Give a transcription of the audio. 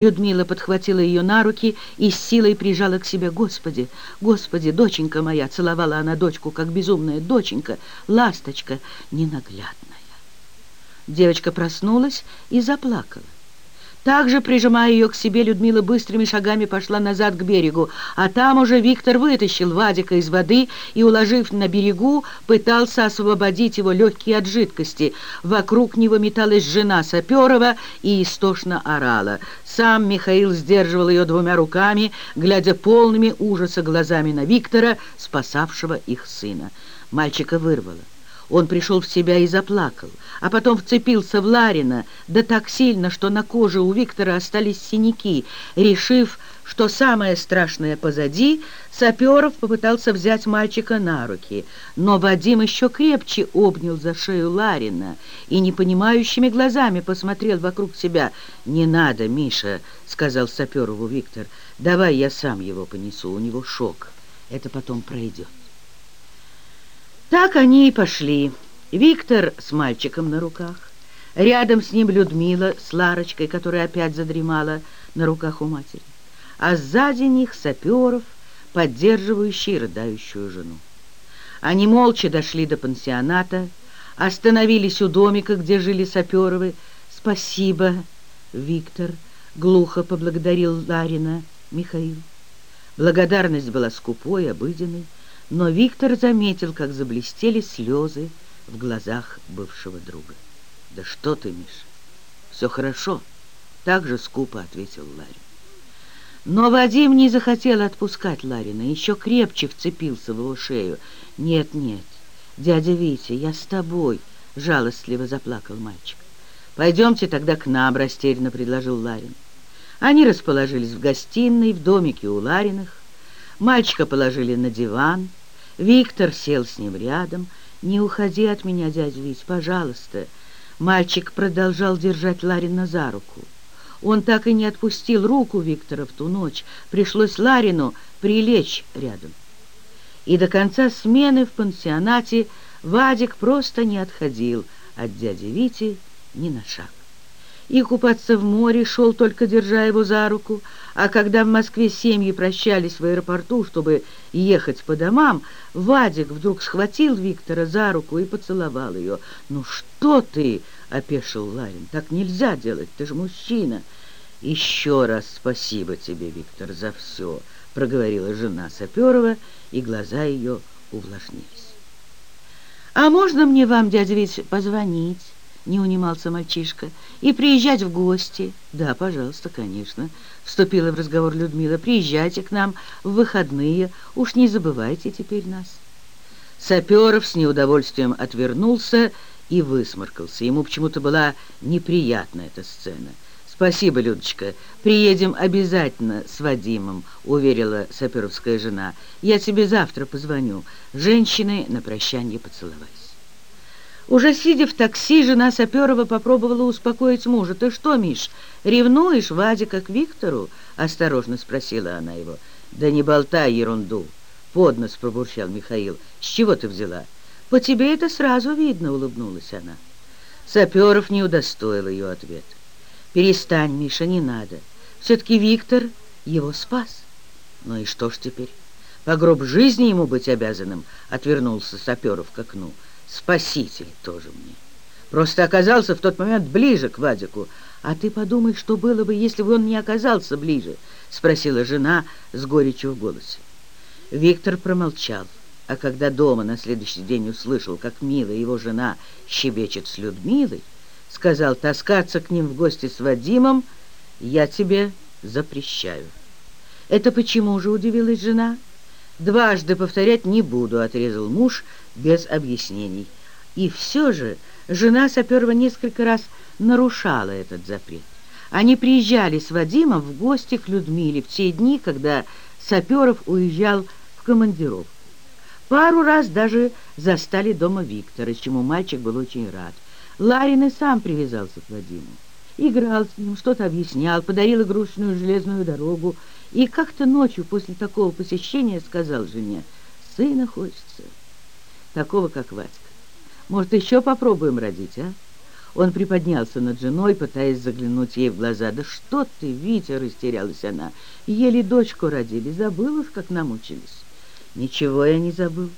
Людмила подхватила ее на руки и с силой прижала к себе. «Господи, Господи, доченька моя!» Целовала она дочку, как безумная доченька, ласточка ненаглядная. Девочка проснулась и заплакала. Также, прижимая ее к себе, Людмила быстрыми шагами пошла назад к берегу, а там уже Виктор вытащил Вадика из воды и, уложив на берегу, пытался освободить его легкие от жидкости. Вокруг него металась жена Саперова и истошно орала. Сам Михаил сдерживал ее двумя руками, глядя полными ужаса глазами на Виктора, спасавшего их сына. Мальчика вырвало. Он пришел в себя и заплакал, а потом вцепился в Ларина, да так сильно, что на коже у Виктора остались синяки. Решив, что самое страшное позади, Саперов попытался взять мальчика на руки, но Вадим еще крепче обнял за шею Ларина и непонимающими глазами посмотрел вокруг себя. «Не надо, Миша», — сказал Саперову Виктор, — «давай я сам его понесу, у него шок, это потом пройдет». Так они и пошли. Виктор с мальчиком на руках. Рядом с ним Людмила с Ларочкой, которая опять задремала на руках у матери. А сзади них Саперов, поддерживающий рыдающую жену. Они молча дошли до пансионата, остановились у домика, где жили Саперовы. «Спасибо, Виктор», — глухо поблагодарил Ларина Михаил. Благодарность была скупой, обыденной но Виктор заметил, как заблестели слезы в глазах бывшего друга. «Да что ты, Миша, все хорошо», — так же скупо ответил Ларин. Но Вадим не захотел отпускать Ларина, еще крепче вцепился в его шею. «Нет, нет, дядя Витя, я с тобой», — жалостливо заплакал мальчик. «Пойдемте тогда к нам», — растерянно предложил Ларин. Они расположились в гостиной, в домике у Лариных. Мальчика положили на диван, Виктор сел с ним рядом. «Не уходи от меня, дядя Вить, пожалуйста». Мальчик продолжал держать Ларина за руку. Он так и не отпустил руку Виктора в ту ночь. Пришлось Ларину прилечь рядом. И до конца смены в пансионате Вадик просто не отходил от дяди Вити ни на шаг и купаться в море шел, только держа его за руку, а когда в Москве семьи прощались в аэропорту, чтобы ехать по домам, Вадик вдруг схватил Виктора за руку и поцеловал ее. «Ну что ты?» — опешил Ларин. «Так нельзя делать, ты же мужчина!» «Еще раз спасибо тебе, Виктор, за все!» — проговорила жена Саперова, и глаза ее увлажнились. «А можно мне вам, дядя Вить, позвонить?» Не унимался мальчишка, и приезжать в гости. Да, пожалуйста, конечно, вступила в разговор Людмила. Приезжайте к нам в выходные, уж не забывайте теперь нас. Саперов с неудовольствием отвернулся и высморкался. Ему почему-то была неприятна эта сцена. «Спасибо, Людочка. Приедем обязательно с Вадимом», — уверила саперовская жена. «Я тебе завтра позвоню. Женщины на прощание поцеловались». Уже сидя в такси, жена Саперова попробовала успокоить мужа. «Ты что, Миш, ревнуешь Вадика к Виктору?» — осторожно спросила она его. «Да не болтай ерунду!» — поднос пробурчал Михаил. «С чего ты взяла?» «По тебе это сразу видно», — улыбнулась она. Саперов не удостоил ее ответ. «Перестань, Миша, не надо. Все-таки Виктор его спас». «Ну и что ж теперь? По гроб жизни ему быть обязанным?» — отвернулся Саперов к окну спаситель тоже мне. Просто оказался в тот момент ближе к Вадику. А ты подумай, что было бы, если бы он не оказался ближе, спросила жена с горечью в голосе. Виктор промолчал, а когда дома на следующий день услышал, как мило его жена щебечет с Людмилой, сказал таскаться к ним в гости с Вадимом я тебе запрещаю. Это почему же, удивилась жена? Дважды повторять не буду, отрезал муж без объяснений. И все же жена Саперова несколько раз нарушала этот запрет. Они приезжали с Вадимом в гости к Людмиле в те дни, когда Саперов уезжал в командировку. Пару раз даже застали дома Виктора, чему мальчик был очень рад. Ларин и сам привязался к Вадиму. Играл с ним, что-то объяснял, подарил игрушечную железную дорогу. И как-то ночью после такого посещения сказал жене, «Сына хочется, такого, как Вадька. Может, еще попробуем родить, а?» Он приподнялся над женой, пытаясь заглянуть ей в глаза. «Да что ты, Витя!» — растерялась она. «Еле дочку родили. Забыл уж, как намучились». «Ничего я не забыл.